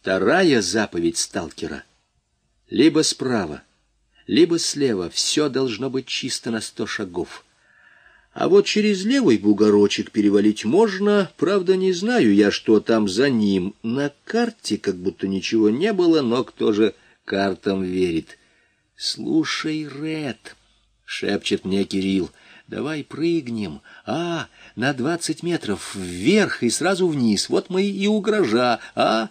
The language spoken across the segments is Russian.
Вторая заповедь сталкера. Либо справа, либо слева все должно быть чисто на сто шагов. А вот через левый бугорочек перевалить можно, правда, не знаю я, что там за ним. На карте как будто ничего не было, но кто же картам верит? «Слушай, Ред», — шепчет мне Кирилл, — «давай прыгнем. А, на двадцать метров вверх и сразу вниз. Вот мы и угрожа, а?»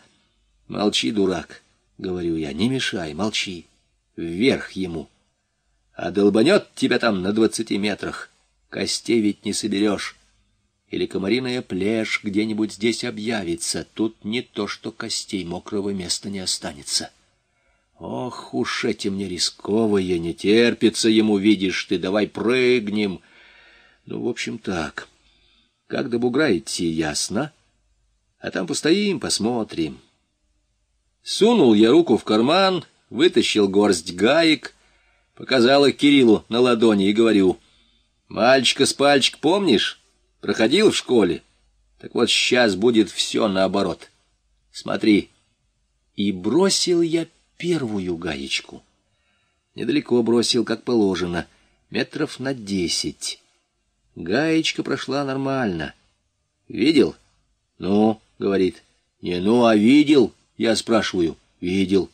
«Молчи, дурак», — говорю я, — «не мешай, молчи. Вверх ему. А долбанет тебя там на двадцати метрах» костей ведь не соберешь. Или комариная плешь где-нибудь здесь объявится, тут не то что костей, мокрого места не останется. Ох уж эти мне рисковые, не терпится ему, видишь ты, давай прыгнем. Ну, в общем, так. Как до бугра идти, ясно? А там постоим, посмотрим. Сунул я руку в карман, вытащил горсть гаек, показал их Кириллу на ладони и говорю — Мальчика с пальчик помнишь? Проходил в школе? Так вот сейчас будет все наоборот. Смотри. И бросил я первую гаечку. Недалеко бросил, как положено, метров на десять. Гаечка прошла нормально. Видел? Ну, говорит. Не ну, а видел? Я спрашиваю. Видел.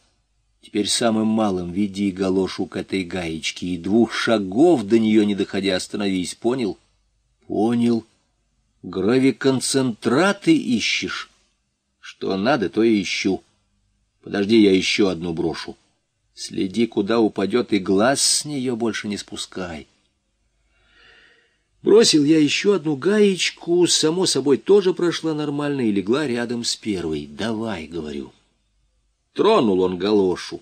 Теперь самым малым веди галошу к этой гаечке и двух шагов до нее не доходя остановись. Понял? Понял. Гравиконцентраты ищешь? Что надо, то и ищу. Подожди, я еще одну брошу. Следи, куда упадет, и глаз с нее больше не спускай. Бросил я еще одну гаечку, само собой, тоже прошла нормально и легла рядом с первой. «Давай», — говорю. Тронул он галошу.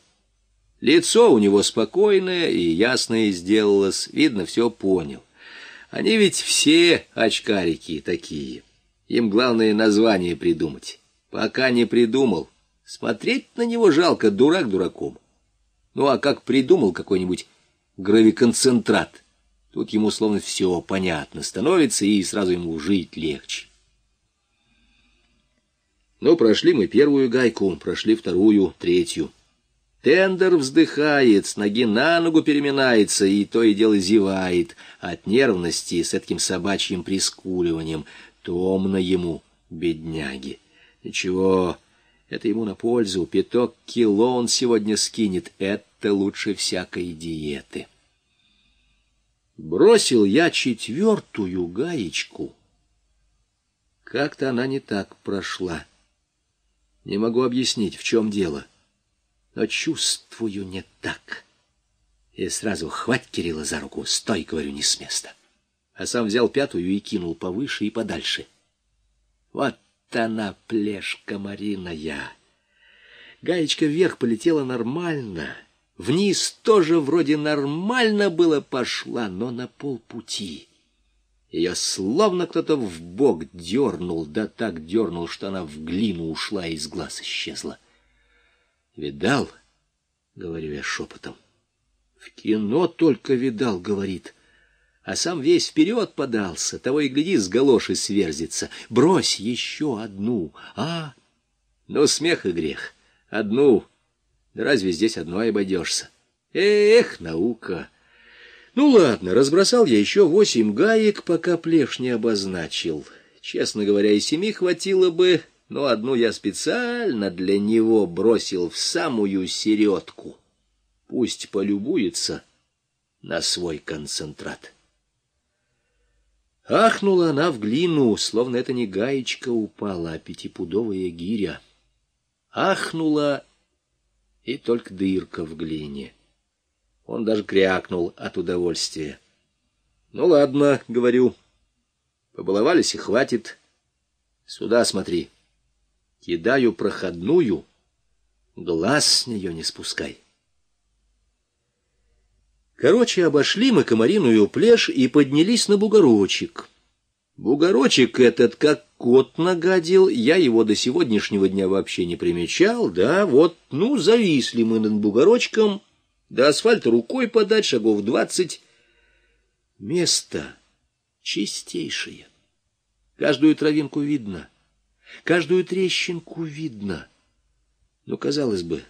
Лицо у него спокойное и ясное сделалось, видно, все понял. Они ведь все очкарики такие. Им главное название придумать. Пока не придумал, смотреть на него жалко, дурак дураком. Ну а как придумал какой-нибудь гравиконцентрат, тут ему словно все понятно становится, и сразу ему жить легче. Ну, прошли мы первую гайку, прошли вторую, третью. Тендер вздыхает, с ноги на ногу переминается и то и дело зевает от нервности с этим собачьим прискуливанием. Томно ему, бедняги. Ничего, это ему на пользу. Пяток кило он сегодня скинет. Это лучше всякой диеты. Бросил я четвертую гаечку. Как-то она не так прошла. Не могу объяснить, в чем дело, но чувствую не так. И сразу хвать Кирилла за руку, стой, говорю, не с места. А сам взял пятую и кинул повыше и подальше. Вот она, плешка Мариная. Гаечка вверх полетела нормально, вниз тоже вроде нормально было пошла, но на полпути. Ее словно кто-то в бок дернул, да так дернул, что она в глину ушла и из глаз исчезла. «Видал?» — говорю я шепотом. «В кино только видал», — говорит. А сам весь вперед подался, того и гляди, с галоши сверзится. «Брось еще одну, а?» Ну, смех и грех. Одну. Да разве здесь одной обойдешься? Эх, наука! Ну ладно, разбросал я еще восемь гаек, пока плешь не обозначил. Честно говоря, и семи хватило бы, но одну я специально для него бросил в самую середку. Пусть полюбуется на свой концентрат. Ахнула она в глину, словно это не гаечка упала, а пятипудовая гиря. Ахнула, и только дырка в глине. Он даже крякнул от удовольствия. «Ну ладно», — говорю, — «побаловались и хватит. Сюда смотри. Кидаю проходную, глаз с нее не спускай». Короче, обошли мы комариную плешь и поднялись на бугорочек. Бугорочек этот, как кот нагадил, я его до сегодняшнего дня вообще не примечал, да, вот, ну, зависли мы над бугорочком — до асфальта рукой подать, шагов двадцать. Место чистейшее. Каждую травинку видно, каждую трещинку видно. Но, казалось бы,